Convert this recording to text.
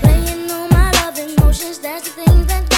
Playing on my love emotions, that's the thing that.